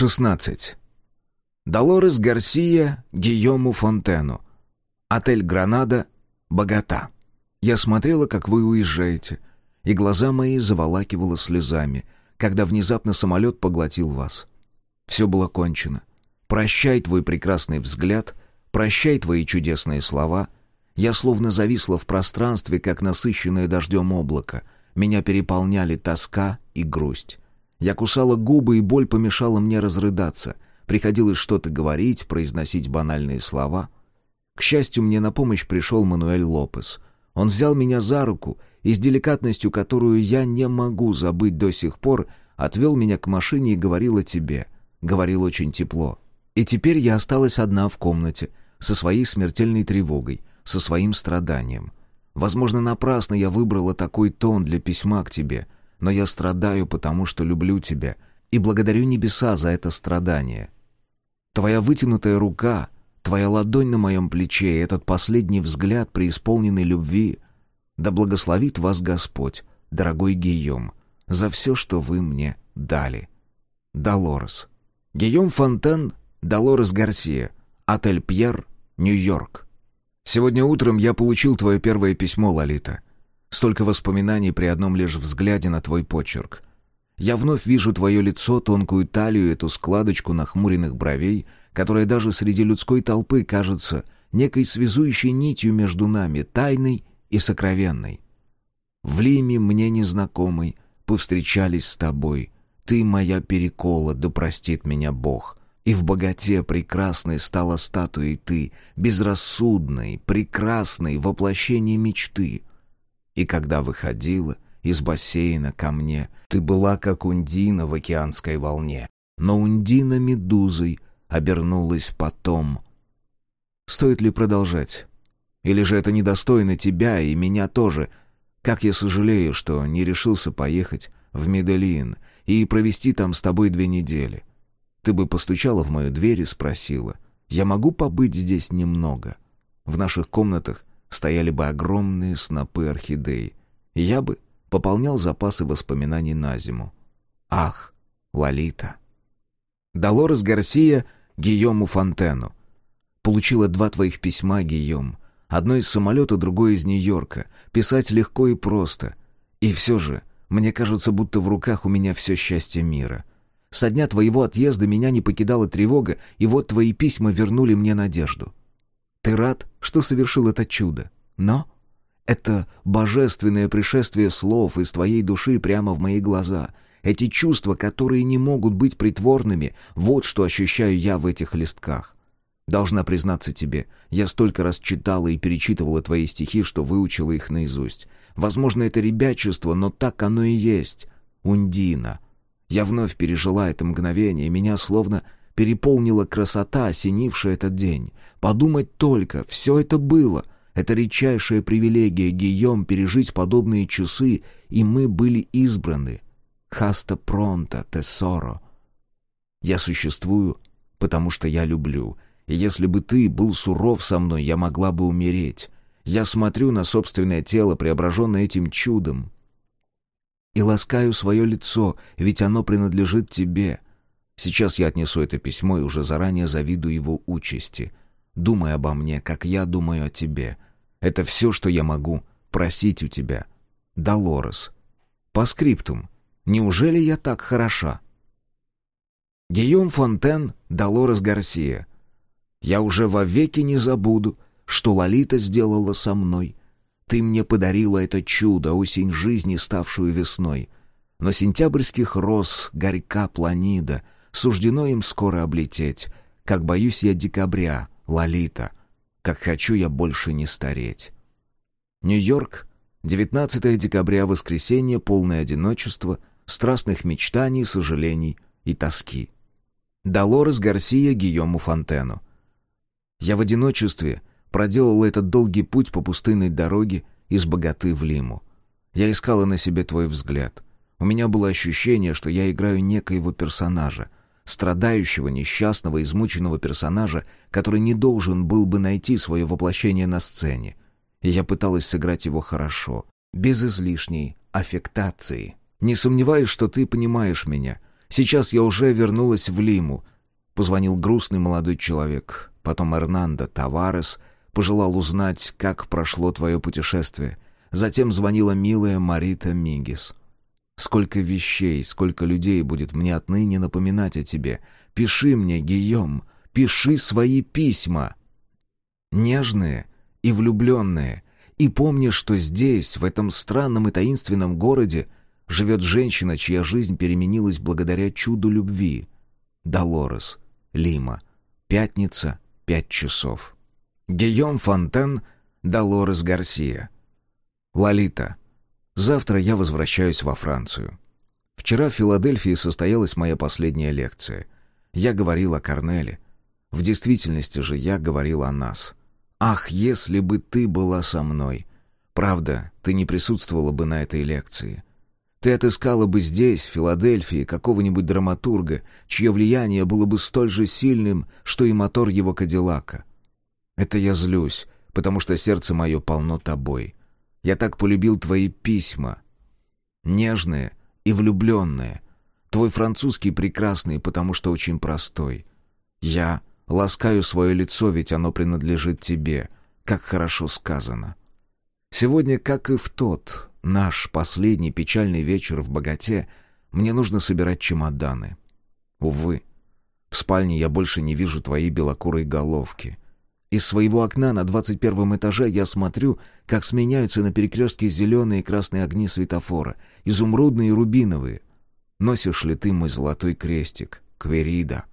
16. Долорес Гарсия Гийому Фонтену. Отель «Гранада», Богата. Я смотрела, как вы уезжаете, и глаза мои заволакивало слезами, когда внезапно самолет поглотил вас. Все было кончено. Прощай твой прекрасный взгляд, прощай твои чудесные слова. Я словно зависла в пространстве, как насыщенное дождем облако. Меня переполняли тоска и грусть. Я кусала губы, и боль помешала мне разрыдаться. Приходилось что-то говорить, произносить банальные слова. К счастью, мне на помощь пришел Мануэль Лопес. Он взял меня за руку и с деликатностью, которую я не могу забыть до сих пор, отвел меня к машине и говорил о тебе. Говорил очень тепло. И теперь я осталась одна в комнате, со своей смертельной тревогой, со своим страданием. Возможно, напрасно я выбрала такой тон для письма к тебе — но я страдаю, потому что люблю тебя, и благодарю небеса за это страдание. Твоя вытянутая рука, твоя ладонь на моем плече и этот последний взгляд преисполненный любви, да благословит вас Господь, дорогой Гийом, за все, что вы мне дали. Долорес. Гийом Фонтен, Долорес Гарсия, отель Пьер, Нью-Йорк. Сегодня утром я получил твое первое письмо, Лолита. Столько воспоминаний при одном лишь взгляде на твой почерк. Я вновь вижу твое лицо, тонкую талию, эту складочку нахмуренных бровей, которая даже среди людской толпы кажется некой связующей нитью между нами, тайной и сокровенной. В Лиме мне незнакомый повстречались с тобой. Ты моя перекола, да простит меня Бог. И в богате прекрасной стала статуей ты, безрассудной, прекрасной, воплощение мечты — и когда выходила из бассейна ко мне, ты была как Ундина в океанской волне. Но Ундина медузой обернулась потом. Стоит ли продолжать? Или же это недостойно тебя и меня тоже? Как я сожалею, что не решился поехать в Медельин и провести там с тобой две недели. Ты бы постучала в мою дверь и спросила, «Я могу побыть здесь немного?» В наших комнатах стояли бы огромные снопы орхидей. Я бы пополнял запасы воспоминаний на зиму. Ах, Лолита. Долорес Гарсия Гийому Фонтену. Получила два твоих письма, Гийом. Одно из самолета, другое из Нью-Йорка. Писать легко и просто. И все же, мне кажется, будто в руках у меня все счастье мира. Со дня твоего отъезда меня не покидала тревога, и вот твои письма вернули мне надежду. Ты рад, что совершил это чудо? Но это божественное пришествие слов из твоей души прямо в мои глаза. Эти чувства, которые не могут быть притворными, вот что ощущаю я в этих листках. Должна признаться тебе, я столько раз читала и перечитывала твои стихи, что выучила их наизусть. Возможно, это ребячество, но так оно и есть. Ундина. Я вновь пережила это мгновение, меня словно переполнила красота, осенившая этот день. Подумать только, все это было. Это редчайшая привилегия Гийом пережить подобные часы, и мы были избраны. Хаста пронта, тесоро. Я существую, потому что я люблю. И если бы ты был суров со мной, я могла бы умереть. Я смотрю на собственное тело, преображенное этим чудом, и ласкаю свое лицо, ведь оно принадлежит тебе — Сейчас я отнесу это письмо и уже заранее завидую его участи. Думай обо мне, как я думаю о тебе. Это все, что я могу просить у тебя. Долорес. По скриптум. Неужели я так хороша? Гийом Фонтен, Долорес Гарсия. Я уже вовеки не забуду, что Лолита сделала со мной. Ты мне подарила это чудо, осень жизни, ставшую весной. Но сентябрьских роз горька планида — Суждено им скоро облететь. Как боюсь я декабря, Лолита. Как хочу я больше не стареть. Нью-Йорк, 19 декабря, воскресенье, полное одиночество, страстных мечтаний, сожалений и тоски. Долорес Гарсия Гийому Фонтену. Я в одиночестве проделал этот долгий путь по пустынной дороге из Богаты в Лиму. Я искала на себе твой взгляд. У меня было ощущение, что я играю некоего персонажа — страдающего, несчастного, измученного персонажа, который не должен был бы найти свое воплощение на сцене. И я пыталась сыграть его хорошо, без излишней аффектации. Не сомневаюсь, что ты понимаешь меня. Сейчас я уже вернулась в Лиму. Позвонил грустный молодой человек. Потом Эрнандо Таварес пожелал узнать, как прошло твое путешествие. Затем звонила милая Марита Мигис. Сколько вещей, сколько людей будет мне отныне напоминать о тебе. Пиши мне, Гийом, пиши свои письма. Нежные и влюбленные. И помни, что здесь, в этом странном и таинственном городе, живет женщина, чья жизнь переменилась благодаря чуду любви. Долорес, Лима. Пятница, пять часов. Гийом Фонтен, Долорес Гарсия. Лолита. Завтра я возвращаюсь во Францию. Вчера в Филадельфии состоялась моя последняя лекция. Я говорил о Корнеле. В действительности же я говорил о нас. Ах, если бы ты была со мной! Правда, ты не присутствовала бы на этой лекции. Ты отыскала бы здесь, в Филадельфии, какого-нибудь драматурга, чье влияние было бы столь же сильным, что и мотор его Кадиллака. Это я злюсь, потому что сердце мое полно тобой. Я так полюбил твои письма. Нежные и влюбленные. Твой французский прекрасный, потому что очень простой. Я ласкаю свое лицо, ведь оно принадлежит тебе. Как хорошо сказано. Сегодня, как и в тот, наш последний печальный вечер в богате, мне нужно собирать чемоданы. Увы, в спальне я больше не вижу твоей белокурой головки. Из своего окна на двадцать первом этаже я смотрю, как сменяются на перекрестке зеленые и красные огни светофора, изумрудные и рубиновые. Носишь ли ты мой золотой крестик, Кверида?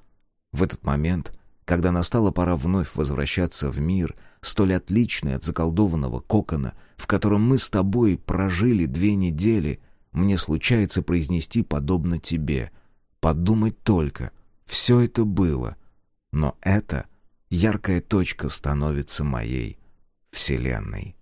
В этот момент, когда настала пора вновь возвращаться в мир, столь отличный от заколдованного кокона, в котором мы с тобой прожили две недели, мне случается произнести подобно тебе. Подумать только, все это было, но это — яркая точка становится моей вселенной.